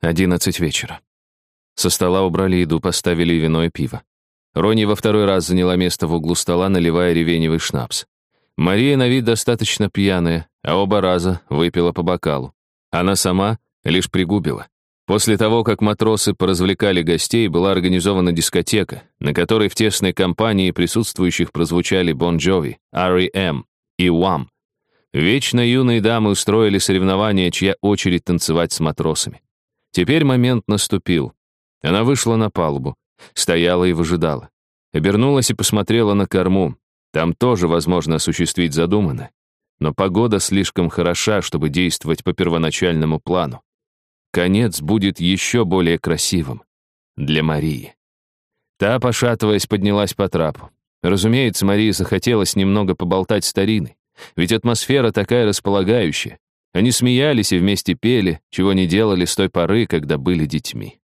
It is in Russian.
Одиннадцать вечера. Со стола убрали еду, поставили вино и пиво. Рони во второй раз заняла место в углу стола, наливая ревеневый шнапс. Мария на вид достаточно пьяная, а оба раза выпила по бокалу. Она сама лишь пригубила. После того, как матросы поразвлекали гостей, была организована дискотека, на которой в тесной компании присутствующих прозвучали Бон Джови, R.E.M. и Уам. Вечно юные дамы устроили соревнования, чья очередь танцевать с матросами. Теперь момент наступил. Она вышла на палубу, стояла и выжидала. Обернулась и посмотрела на корму. Там тоже возможно осуществить задуманное. Но погода слишком хороша, чтобы действовать по первоначальному плану. Конец будет еще более красивым. Для Марии. Та, пошатываясь, поднялась по трапу. Разумеется, Марии захотелось немного поболтать стариной. Ведь атмосфера такая располагающая. Они смеялись и вместе пели, чего не делали с той поры, когда были детьми.